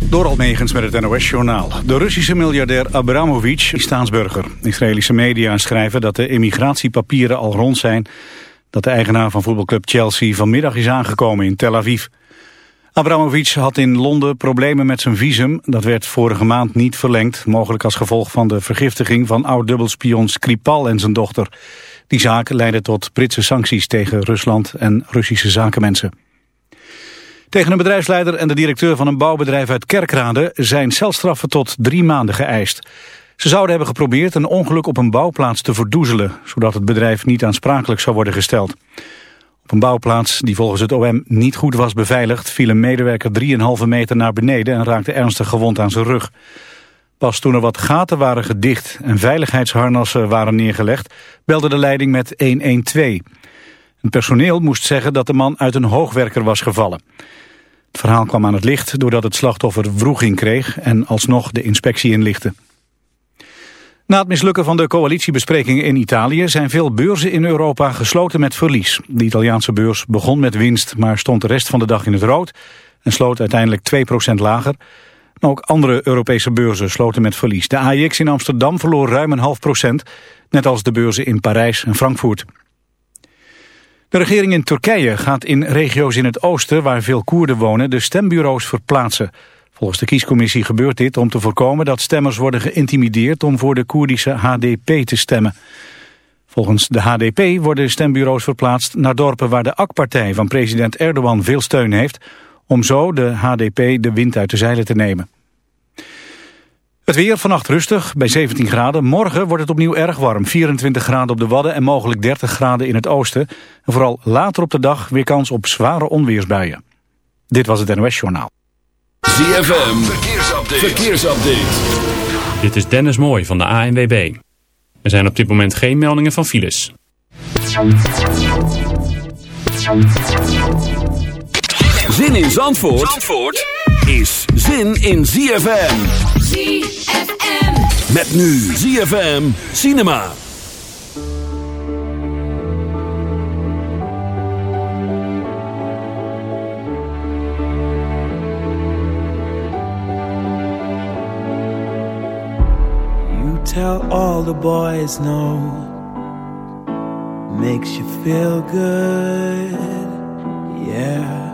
Door Almegens met het NOS-journaal. De Russische miljardair Abramovic is staatsburger. Israëlische media schrijven dat de immigratiepapieren al rond zijn... dat de eigenaar van voetbalclub Chelsea vanmiddag is aangekomen in Tel Aviv. Abramovic had in Londen problemen met zijn visum. Dat werd vorige maand niet verlengd, mogelijk als gevolg van de vergiftiging van oud-dubbelspion Skripal en zijn dochter. Die zaak leidde tot Britse sancties tegen Rusland en Russische zakenmensen. Tegen een bedrijfsleider en de directeur van een bouwbedrijf uit Kerkrade zijn celstraffen tot drie maanden geëist. Ze zouden hebben geprobeerd een ongeluk op een bouwplaats te verdoezelen, zodat het bedrijf niet aansprakelijk zou worden gesteld. Op een bouwplaats die volgens het OM niet goed was beveiligd... viel een medewerker 3,5 meter naar beneden en raakte ernstig gewond aan zijn rug. Pas toen er wat gaten waren gedicht en veiligheidsharnassen waren neergelegd... belde de leiding met 112. Het personeel moest zeggen dat de man uit een hoogwerker was gevallen. Het verhaal kwam aan het licht doordat het slachtoffer wroeging kreeg... en alsnog de inspectie inlichtte. Na het mislukken van de coalitiebesprekingen in Italië zijn veel beurzen in Europa gesloten met verlies. De Italiaanse beurs begon met winst, maar stond de rest van de dag in het rood en sloot uiteindelijk 2% lager. ook andere Europese beurzen sloten met verlies. De AIX in Amsterdam verloor ruim een half procent, net als de beurzen in Parijs en Frankfurt. De regering in Turkije gaat in regio's in het oosten waar veel Koerden wonen de stembureaus verplaatsen. Volgens de kiescommissie gebeurt dit om te voorkomen dat stemmers worden geïntimideerd om voor de Koerdische HDP te stemmen. Volgens de HDP worden stembureaus verplaatst naar dorpen waar de AK-partij van president Erdogan veel steun heeft, om zo de HDP de wind uit de zeilen te nemen. Het weer vannacht rustig, bij 17 graden. Morgen wordt het opnieuw erg warm. 24 graden op de Wadden en mogelijk 30 graden in het oosten. En vooral later op de dag weer kans op zware onweersbuien. Dit was het NOS Journaal. ZFM, verkeersupdate. verkeersupdate. Dit is Dennis Mooij van de ANWB. Er zijn op dit moment geen meldingen van files. Zin in Zandvoort, Zandvoort is zin in ZFM. ZFM. Met nu ZFM Cinema. tell all the boys no makes you feel good, yeah.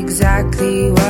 exactly what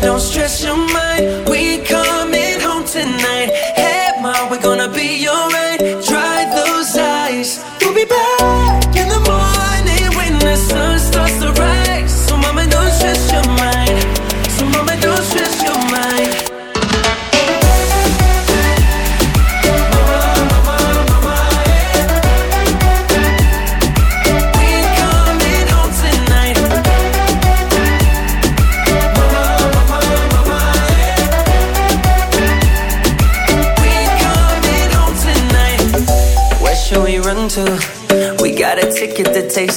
don't stress your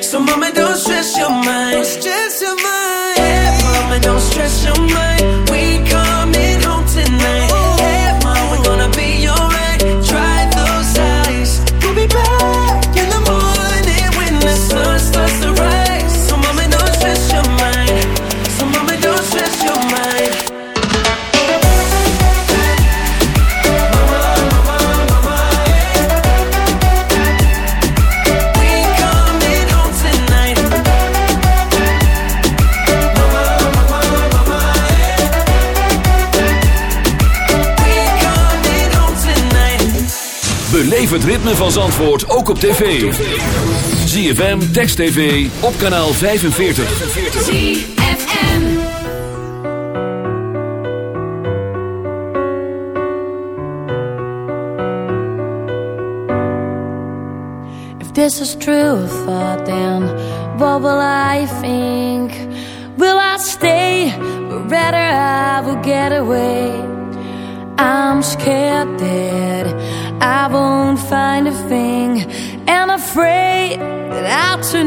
So, mama, don't ritme van Zandvoort ook op tv. ZFM, Text TV, op kanaal 45. ZFM. If this is true thought, then what will I think?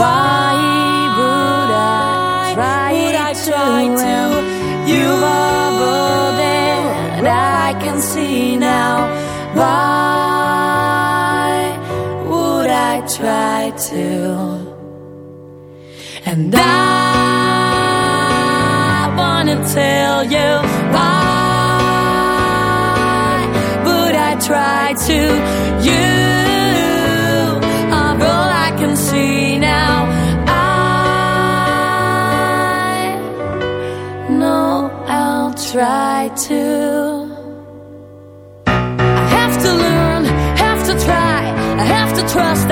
Why would I try, would I try to? You are all and I can see now. Why would I try to? And I wanna tell you why would I try to? You try to. I have to learn, have to try, I have to trust,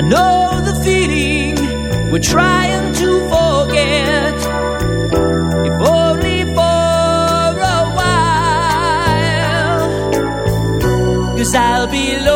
I know the feeling we're trying to forget. If only for a while, cause I'll be.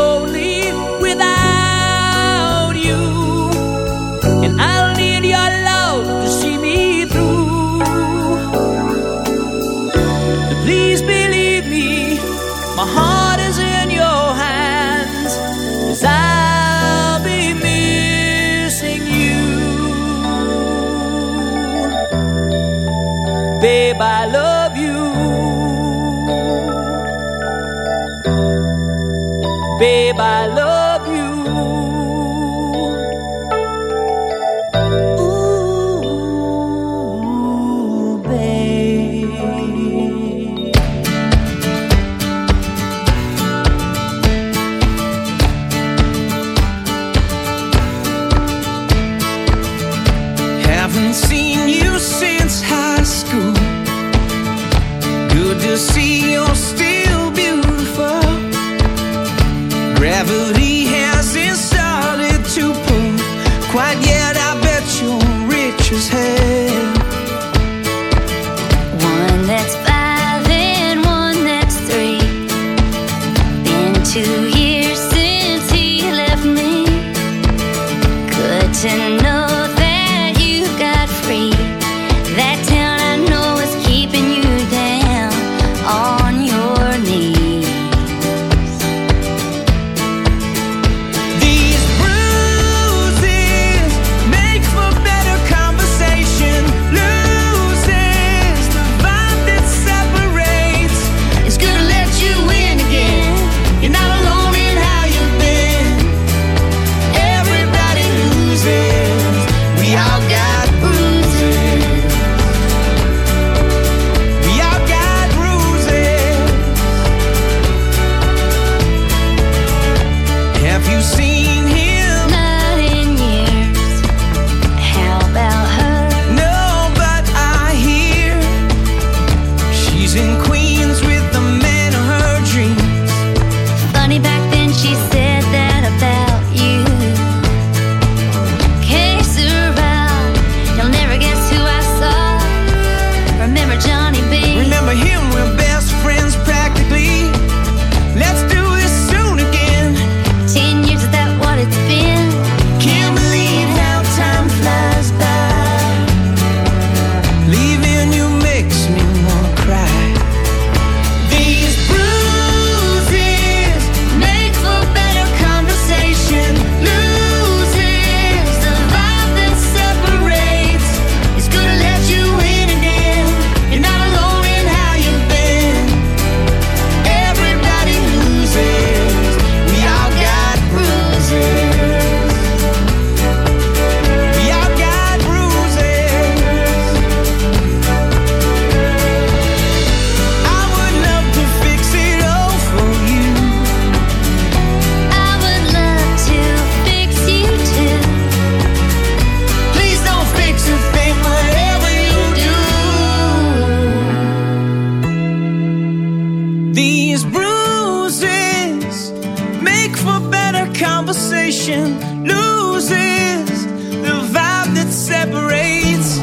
Conversation loses the vibe that separates.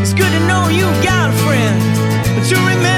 It's good to know you got a friend, but you remember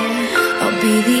I'll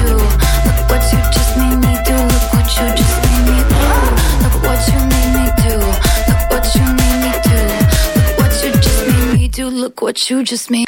You just made.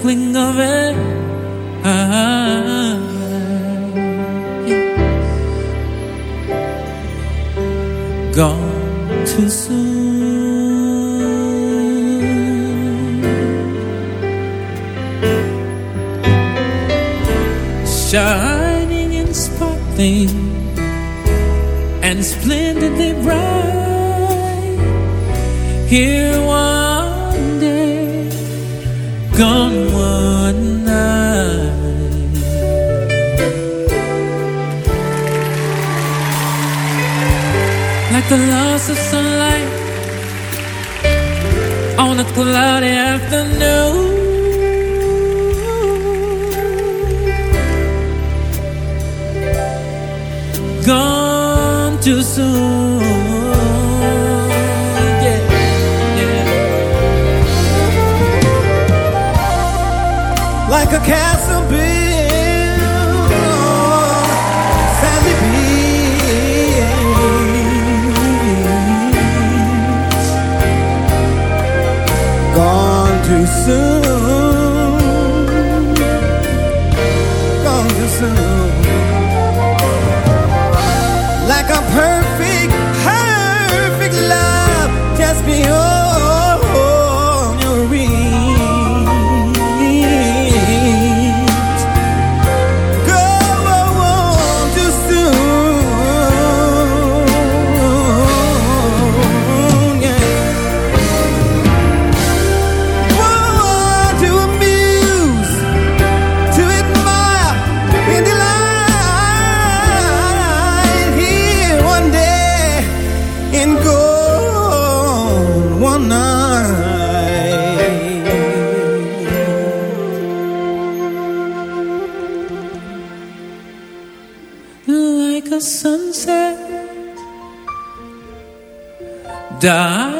twinkling of it. Gone too soon. Shining and sparkling and splendidly bright. Here one gone one night. Like the loss of sunlight on a cloudy afternoon. Gone too soon. like a cat die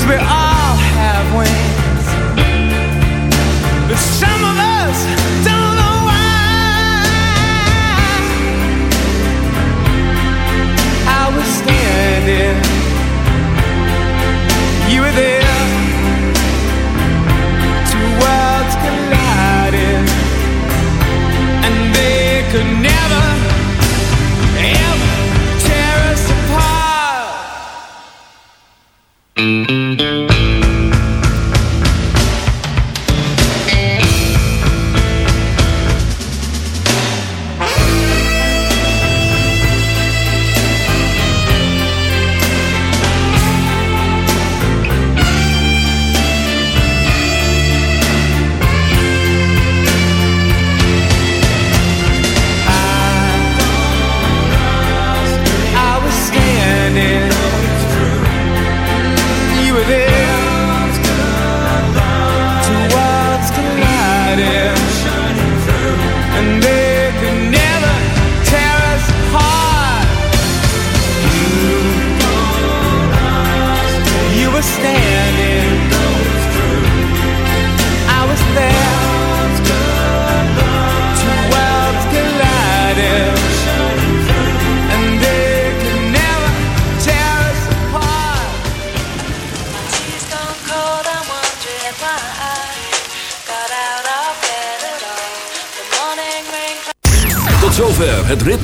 Cause we all have wings. But some